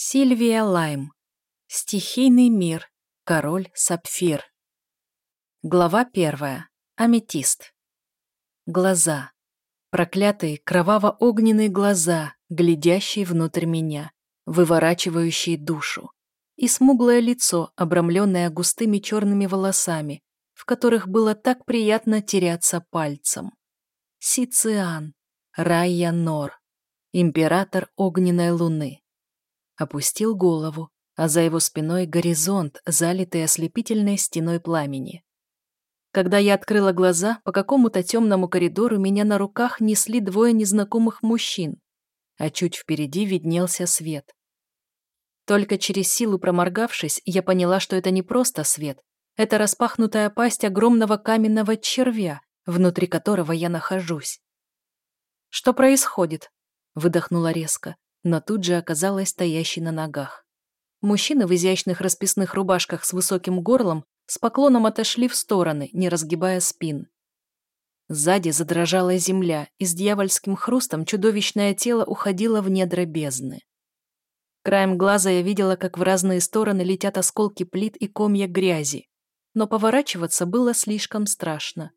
Сильвия Лайм. Стихийный мир. Король Сапфир. Глава первая. Аметист. Глаза. Проклятые кроваво-огненные глаза, глядящие внутрь меня, выворачивающие душу. И смуглое лицо, обрамленное густыми черными волосами, в которых было так приятно теряться пальцем. Сициан. Райя Нор. Император огненной луны опустил голову, а за его спиной горизонт, залитый ослепительной стеной пламени. Когда я открыла глаза, по какому-то темному коридору меня на руках несли двое незнакомых мужчин, а чуть впереди виднелся свет. Только через силу проморгавшись, я поняла, что это не просто свет, это распахнутая пасть огромного каменного червя, внутри которого я нахожусь. «Что происходит?» — выдохнула резко но тут же оказалась стоящей на ногах. Мужчины в изящных расписных рубашках с высоким горлом с поклоном отошли в стороны, не разгибая спин. Сзади задрожала земля, и с дьявольским хрустом чудовищное тело уходило в недра бездны. Краем глаза я видела, как в разные стороны летят осколки плит и комья грязи, но поворачиваться было слишком страшно.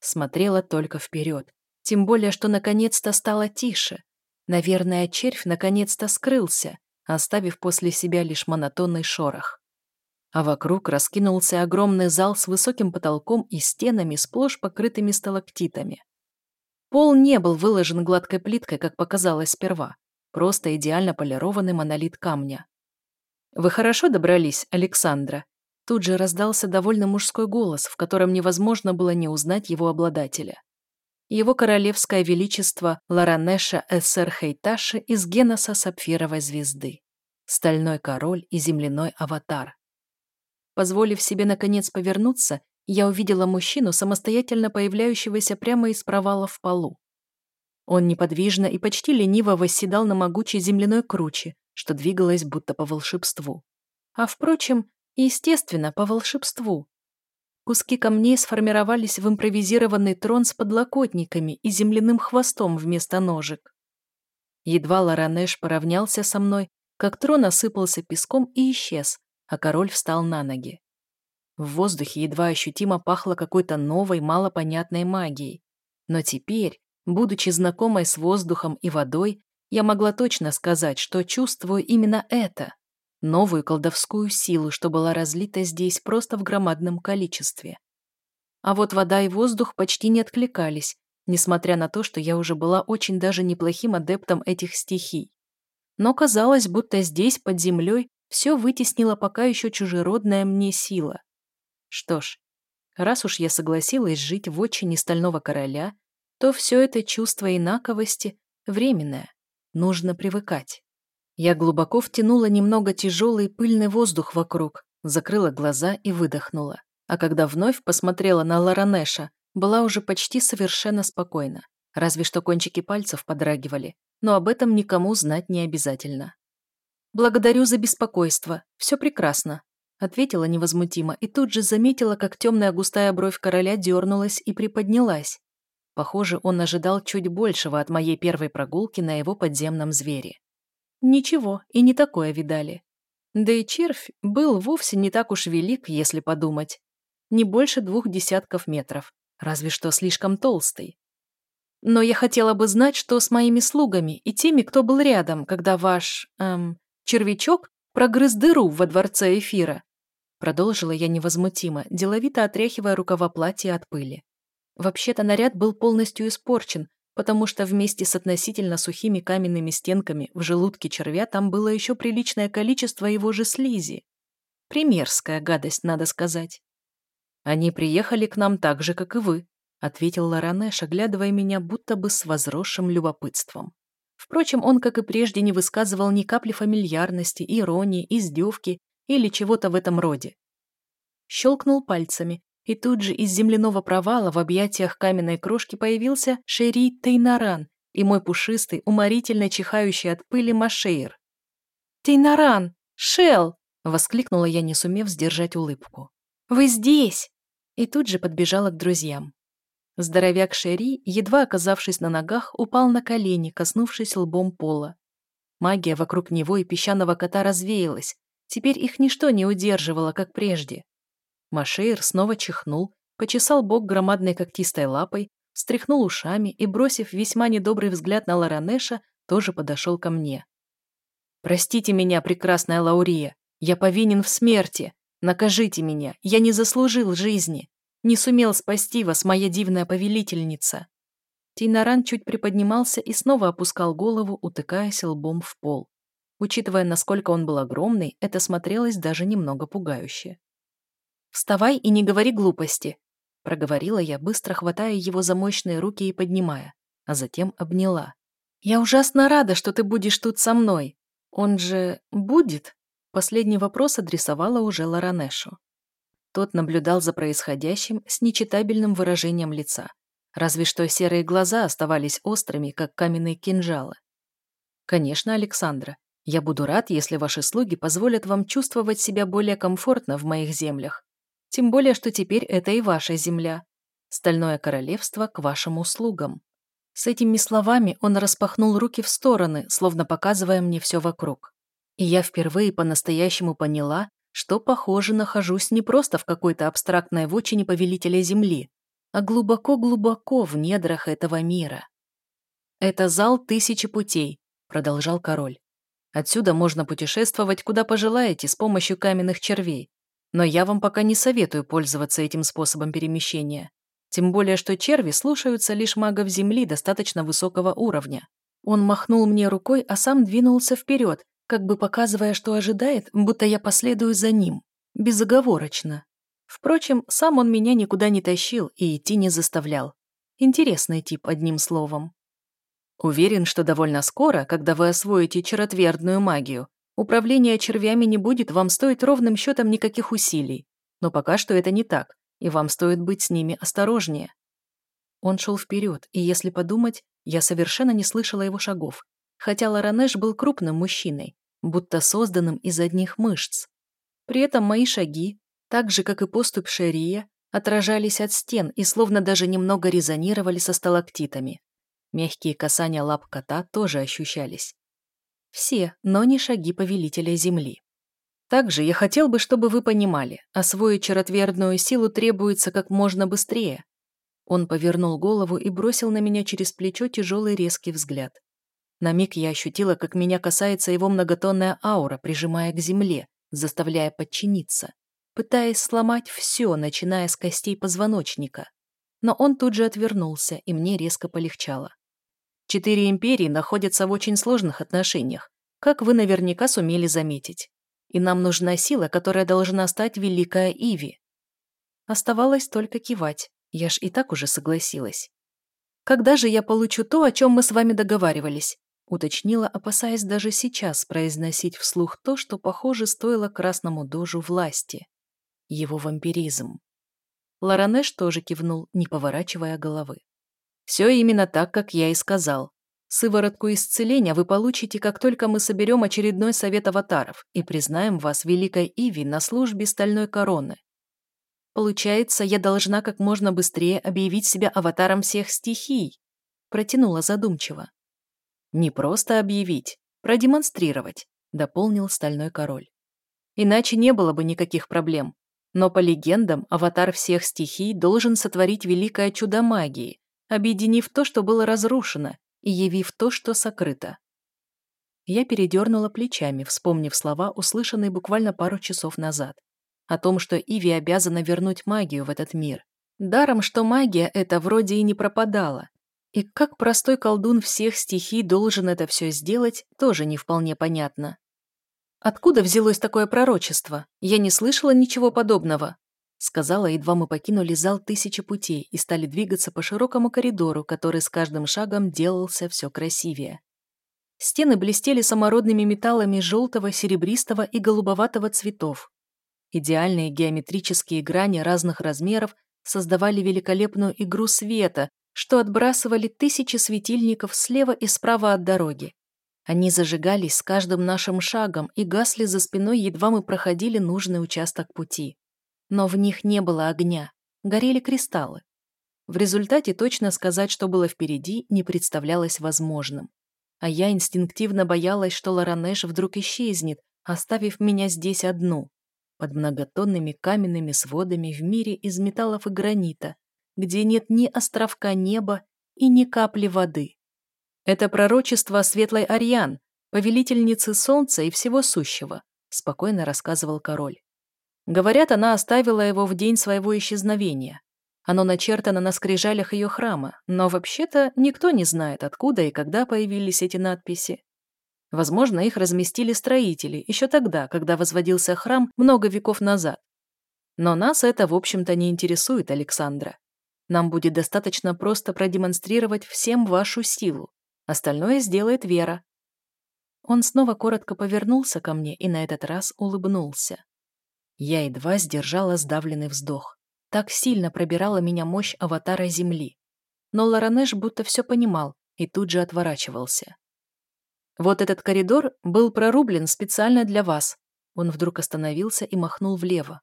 Смотрела только вперед, тем более, что наконец-то стало тише, Наверное, червь наконец-то скрылся, оставив после себя лишь монотонный шорох. А вокруг раскинулся огромный зал с высоким потолком и стенами, сплошь покрытыми сталактитами. Пол не был выложен гладкой плиткой, как показалось сперва, просто идеально полированный монолит камня. «Вы хорошо добрались, Александра?» Тут же раздался довольно мужской голос, в котором невозможно было не узнать его обладателя его королевское величество Ларанеша Эссер Хейташи из геноса Сапфировой звезды, стальной король и земляной аватар. Позволив себе наконец повернуться, я увидела мужчину, самостоятельно появляющегося прямо из провала в полу. Он неподвижно и почти лениво восседал на могучей земляной круче, что двигалось будто по волшебству. А впрочем, естественно, по волшебству. Куски камней сформировались в импровизированный трон с подлокотниками и земляным хвостом вместо ножек. Едва Ларанеш поравнялся со мной, как трон осыпался песком и исчез, а король встал на ноги. В воздухе едва ощутимо пахло какой-то новой, малопонятной магией. Но теперь, будучи знакомой с воздухом и водой, я могла точно сказать, что чувствую именно это новую колдовскую силу, что была разлита здесь просто в громадном количестве. А вот вода и воздух почти не откликались, несмотря на то, что я уже была очень даже неплохим адептом этих стихий. Но казалось, будто здесь, под землей, все вытеснила пока еще чужеродная мне сила. Что ж, раз уж я согласилась жить в отчине Стального Короля, то все это чувство инаковости временное, нужно привыкать. Я глубоко втянула немного тяжелый пыльный воздух вокруг, закрыла глаза и выдохнула. А когда вновь посмотрела на Ларанеша, была уже почти совершенно спокойна. Разве что кончики пальцев подрагивали, но об этом никому знать не обязательно. «Благодарю за беспокойство. Все прекрасно», — ответила невозмутимо и тут же заметила, как темная густая бровь короля дернулась и приподнялась. Похоже, он ожидал чуть большего от моей первой прогулки на его подземном звере. Ничего, и не такое видали. Да и червь был вовсе не так уж велик, если подумать. Не больше двух десятков метров, разве что слишком толстый. Но я хотела бы знать, что с моими слугами и теми, кто был рядом, когда ваш, эм, червячок прогрыз дыру во дворце эфира. Продолжила я невозмутимо, деловито отряхивая рукава платья от пыли. Вообще-то наряд был полностью испорчен, потому что вместе с относительно сухими каменными стенками в желудке червя там было еще приличное количество его же слизи. Примерская гадость, надо сказать. «Они приехали к нам так же, как и вы», ответил Ларанеш, оглядывая меня будто бы с возросшим любопытством. Впрочем, он, как и прежде, не высказывал ни капли фамильярности, иронии, издевки или чего-то в этом роде. Щелкнул пальцами, и тут же из земляного провала в объятиях каменной крошки появился Шери Тейнаран и мой пушистый, уморительно чихающий от пыли Машейр. «Тейнаран! Шел!» — воскликнула я, не сумев сдержать улыбку. «Вы здесь!» И тут же подбежала к друзьям. Здоровяк Шери, едва оказавшись на ногах, упал на колени, коснувшись лбом пола. Магия вокруг него и песчаного кота развеялась. Теперь их ничто не удерживало, как прежде. Машейр снова чихнул, почесал бок громадной когтистой лапой, встряхнул ушами и, бросив весьма недобрый взгляд на Ларанеша, тоже подошел ко мне. «Простите меня, прекрасная Лаурия, я повинен в смерти. Накажите меня, я не заслужил жизни. Не сумел спасти вас, моя дивная повелительница». Тейнаран чуть приподнимался и снова опускал голову, утыкаясь лбом в пол. Учитывая, насколько он был огромный, это смотрелось даже немного пугающе. «Вставай и не говори глупости», — проговорила я, быстро хватая его за мощные руки и поднимая, а затем обняла. «Я ужасно рада, что ты будешь тут со мной. Он же будет?» Последний вопрос адресовала уже Ларанешу. Тот наблюдал за происходящим с нечитабельным выражением лица. Разве что серые глаза оставались острыми, как каменные кинжалы. «Конечно, Александра. Я буду рад, если ваши слуги позволят вам чувствовать себя более комфортно в моих землях. Тем более, что теперь это и ваша земля. Стальное королевство к вашим услугам». С этими словами он распахнул руки в стороны, словно показывая мне все вокруг. И я впервые по-настоящему поняла, что, похоже, нахожусь не просто в какой-то абстрактной вотчине повелителя Земли, а глубоко-глубоко в недрах этого мира. «Это зал тысячи путей», — продолжал король. «Отсюда можно путешествовать куда пожелаете с помощью каменных червей, но я вам пока не советую пользоваться этим способом перемещения. Тем более, что черви слушаются лишь магов Земли достаточно высокого уровня. Он махнул мне рукой, а сам двинулся вперед, как бы показывая, что ожидает, будто я последую за ним. Безоговорочно. Впрочем, сам он меня никуда не тащил и идти не заставлял. Интересный тип, одним словом. Уверен, что довольно скоро, когда вы освоите черотвердную магию, управление червями не будет вам стоить ровным счетом никаких усилий. Но пока что это не так, и вам стоит быть с ними осторожнее. Он шел вперед, и если подумать, я совершенно не слышала его шагов, хотя Ларанеш был крупным мужчиной, будто созданным из одних мышц. При этом мои шаги, так же, как и поступь Шерия, отражались от стен и словно даже немного резонировали со сталактитами. Мягкие касания лап кота тоже ощущались. Все, но не шаги повелителя Земли. Также я хотел бы, чтобы вы понимали, освоить черотвердную силу требуется как можно быстрее. Он повернул голову и бросил на меня через плечо тяжелый резкий взгляд. На миг я ощутила, как меня касается его многотонная аура, прижимая к земле, заставляя подчиниться, пытаясь сломать все, начиная с костей позвоночника. Но он тут же отвернулся, и мне резко полегчало. Четыре империи находятся в очень сложных отношениях, как вы наверняка сумели заметить. И нам нужна сила, которая должна стать Великая Иви. Оставалось только кивать, я ж и так уже согласилась. Когда же я получу то, о чем мы с вами договаривались? уточнила, опасаясь даже сейчас произносить вслух то, что, похоже, стоило красному дожу власти. Его вампиризм. Ларанеш тоже кивнул, не поворачивая головы. «Все именно так, как я и сказал. Сыворотку исцеления вы получите, как только мы соберем очередной совет аватаров и признаем вас Великой Иви на службе Стальной Короны. Получается, я должна как можно быстрее объявить себя аватаром всех стихий», протянула задумчиво. Не просто объявить, продемонстрировать, дополнил Стальной Король. Иначе не было бы никаких проблем. Но по легендам, аватар всех стихий должен сотворить великое чудо магии, объединив то, что было разрушено, и явив то, что сокрыто. Я передернула плечами, вспомнив слова, услышанные буквально пару часов назад. О том, что Иви обязана вернуть магию в этот мир. Даром, что магия эта вроде и не пропадала, и как простой колдун всех стихий должен это все сделать, тоже не вполне понятно. «Откуда взялось такое пророчество? Я не слышала ничего подобного», сказала, едва мы покинули зал тысячи путей и стали двигаться по широкому коридору, который с каждым шагом делался все красивее. Стены блестели самородными металлами желтого, серебристого и голубоватого цветов. Идеальные геометрические грани разных размеров создавали великолепную игру света, что отбрасывали тысячи светильников слева и справа от дороги. Они зажигались с каждым нашим шагом и гасли за спиной, едва мы проходили нужный участок пути. Но в них не было огня, горели кристаллы. В результате точно сказать, что было впереди, не представлялось возможным. а я инстинктивно боялась, что Ларанеш вдруг исчезнет, оставив меня здесь одну, под многотонными каменными сводами в мире из металлов и гранита, где нет ни островка неба и ни капли воды. Это пророчество светлой Ариан, повелительницы солнца и всего сущего, спокойно рассказывал король. Говорят, она оставила его в день своего исчезновения. Оно начертано на скрижалях ее храма, но вообще-то никто не знает, откуда и когда появились эти надписи. Возможно, их разместили строители еще тогда, когда возводился храм много веков назад. Но нас это, в общем-то, не интересует, Александра. Нам будет достаточно просто продемонстрировать всем вашу силу. Остальное сделает Вера. Он снова коротко повернулся ко мне и на этот раз улыбнулся. Я едва сдержала сдавленный вздох. Так сильно пробирала меня мощь аватара Земли. Но Ларанеш будто все понимал и тут же отворачивался. «Вот этот коридор был прорублен специально для вас». Он вдруг остановился и махнул влево.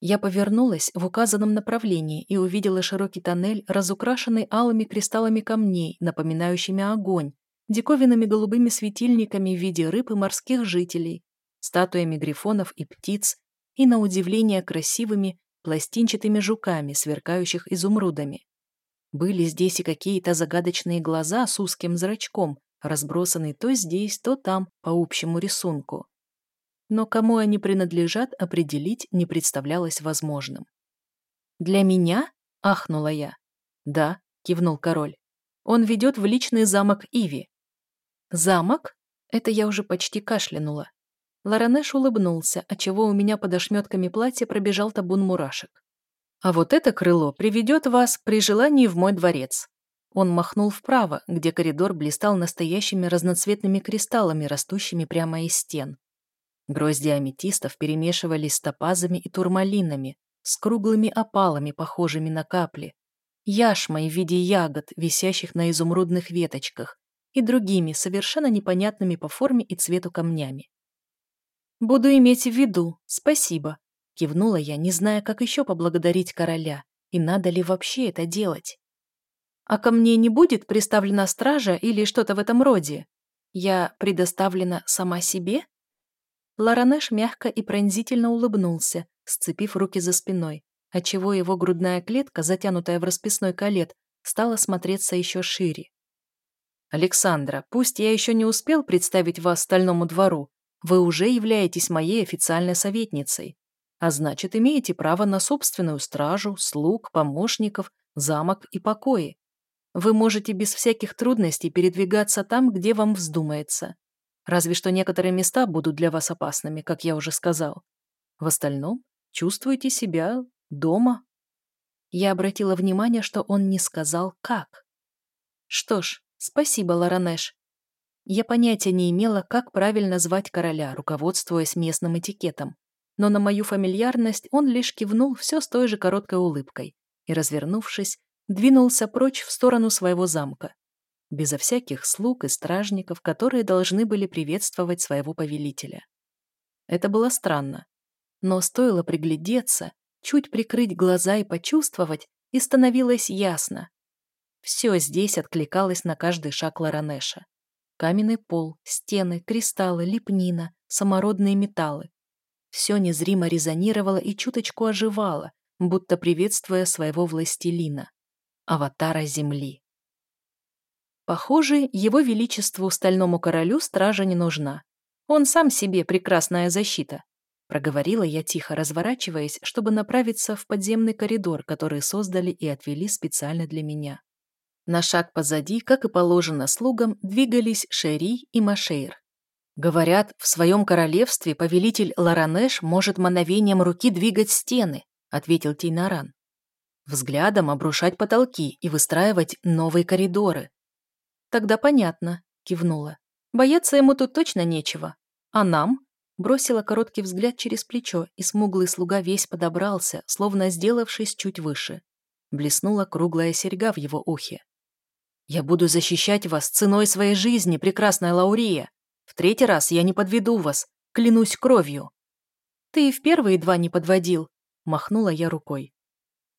Я повернулась в указанном направлении и увидела широкий тоннель, разукрашенный алыми кристаллами камней, напоминающими огонь, диковинными голубыми светильниками в виде рыб и морских жителей, статуями грифонов и птиц и, на удивление, красивыми пластинчатыми жуками, сверкающих изумрудами. Были здесь и какие-то загадочные глаза с узким зрачком, разбросанные то здесь, то там по общему рисунку. Но кому они принадлежат, определить не представлялось возможным. «Для меня?» — ахнула я. «Да», — кивнул король. «Он ведет в личный замок Иви». «Замок?» — это я уже почти кашлянула. Ларанеш улыбнулся, отчего у меня под ошметками платья пробежал табун мурашек. «А вот это крыло приведет вас при желании в мой дворец». Он махнул вправо, где коридор блистал настоящими разноцветными кристаллами, растущими прямо из стен. Грозди аметистов перемешивались с топазами и турмалинами, с круглыми опалами, похожими на капли, яшмой в виде ягод, висящих на изумрудных веточках, и другими, совершенно непонятными по форме и цвету камнями. «Буду иметь в виду, спасибо», — кивнула я, не зная, как еще поблагодарить короля, и надо ли вообще это делать. «А ко мне не будет приставлена стража или что-то в этом роде? Я предоставлена сама себе?» Ларанеш мягко и пронзительно улыбнулся, сцепив руки за спиной, отчего его грудная клетка, затянутая в расписной колет, стала смотреться еще шире. «Александра, пусть я еще не успел представить вас стальному двору, вы уже являетесь моей официальной советницей, а значит, имеете право на собственную стражу, слуг, помощников, замок и покои. Вы можете без всяких трудностей передвигаться там, где вам вздумается. Разве что некоторые места будут для вас опасными, как я уже сказал. В остальном чувствуете себя дома. Я обратила внимание, что он не сказал «как». Что ж, спасибо, Ларанеш. Я понятия не имела, как правильно звать короля, руководствуясь местным этикетом. Но на мою фамильярность он лишь кивнул все с той же короткой улыбкой и, развернувшись, двинулся прочь в сторону своего замка. Безо всяких слуг и стражников, которые должны были приветствовать своего повелителя. Это было странно. Но стоило приглядеться, чуть прикрыть глаза и почувствовать, и становилось ясно. Все здесь откликалось на каждый шаг Ларанеша. Каменный пол, стены, кристаллы, лепнина, самородные металлы. Все незримо резонировало и чуточку оживало, будто приветствуя своего властелина, аватара Земли. Похоже, его величеству стальному королю стража не нужна. Он сам себе прекрасная защита, проговорила я тихо, разворачиваясь, чтобы направиться в подземный коридор, который создали и отвели специально для меня. На шаг позади, как и положено слугам, двигались Шери и Машейр. Говорят, в своем королевстве повелитель Ларанеш может мановением руки двигать стены, ответил Тейнаран. Взглядом обрушать потолки и выстраивать новые коридоры. Тогда понятно, кивнула. Бояться ему тут точно нечего. А нам? Бросила короткий взгляд через плечо, и смуглый слуга весь подобрался, словно сделавшись чуть выше. Блеснула круглая серьга в его ухе. Я буду защищать вас ценой своей жизни, прекрасная Лаурия. В третий раз я не подведу вас, клянусь кровью. Ты и в первые два не подводил, махнула я рукой.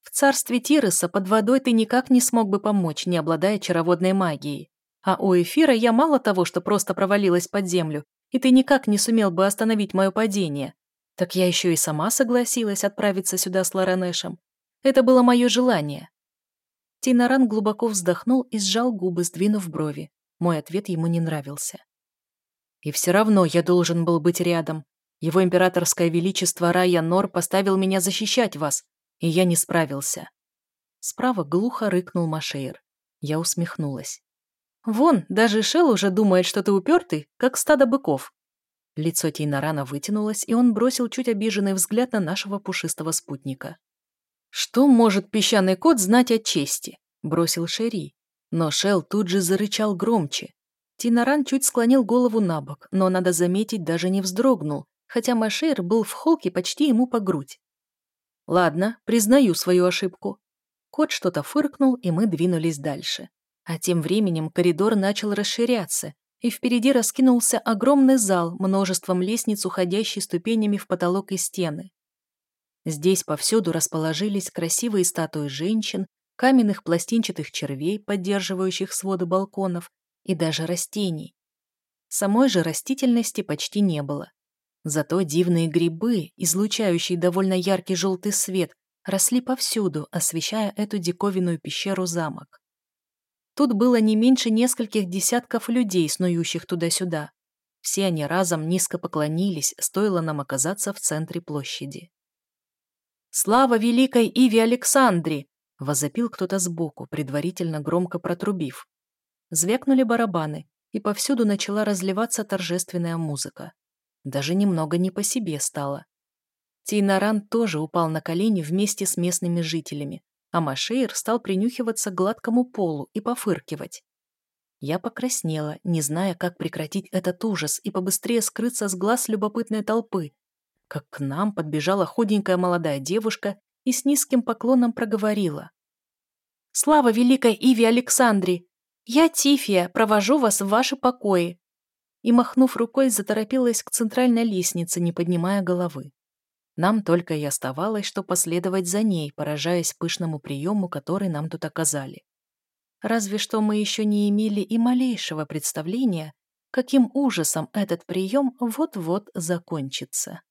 В царстве Тироса под водой ты никак не смог бы помочь, не обладая чароводной магией. А у эфира я мало того, что просто провалилась под землю, и ты никак не сумел бы остановить мое падение, так я еще и сама согласилась отправиться сюда с Лоранешем. Это было мое желание. Тинаран глубоко вздохнул и сжал губы, сдвинув брови. Мой ответ ему не нравился. И все равно я должен был быть рядом. Его императорское величество Рая Нор поставил меня защищать вас, и я не справился. Справа глухо рыкнул Машейр. Я усмехнулась. «Вон, даже Шел уже думает, что ты упертый, как стадо быков». Лицо Тейнарана вытянулось, и он бросил чуть обиженный взгляд на нашего пушистого спутника. «Что может песчаный кот знать о чести?» – бросил Шерри. Но Шел тут же зарычал громче. Тинаран чуть склонил голову на бок, но, надо заметить, даже не вздрогнул, хотя Машейр был в холке почти ему по грудь. «Ладно, признаю свою ошибку». Кот что-то фыркнул, и мы двинулись дальше. А тем временем коридор начал расширяться, и впереди раскинулся огромный зал множеством лестниц, уходящий ступенями в потолок и стены. Здесь повсюду расположились красивые статуи женщин, каменных пластинчатых червей, поддерживающих своды балконов, и даже растений. Самой же растительности почти не было. Зато дивные грибы, излучающие довольно яркий желтый свет, росли повсюду, освещая эту диковинную пещеру-замок. Тут было не меньше нескольких десятков людей, снующих туда-сюда. Все они разом низко поклонились, стоило нам оказаться в центре площади. «Слава великой Иве Александре!» — возопил кто-то сбоку, предварительно громко протрубив. Звякнули барабаны, и повсюду начала разливаться торжественная музыка. Даже немного не по себе стало. Тейнаран тоже упал на колени вместе с местными жителями, а Машейр стал принюхиваться к гладкому полу и пофыркивать. Я покраснела, не зная, как прекратить этот ужас и побыстрее скрыться с глаз любопытной толпы, как к нам подбежала худенькая молодая девушка и с низким поклоном проговорила. «Слава великой Иве Александре! Я Тифия, провожу вас в ваши покои!» И, махнув рукой, заторопилась к центральной лестнице, не поднимая головы. Нам только и оставалось, что последовать за ней, поражаясь пышному приему, который нам тут оказали. Разве что мы еще не имели и малейшего представления, каким ужасом этот прием вот-вот закончится.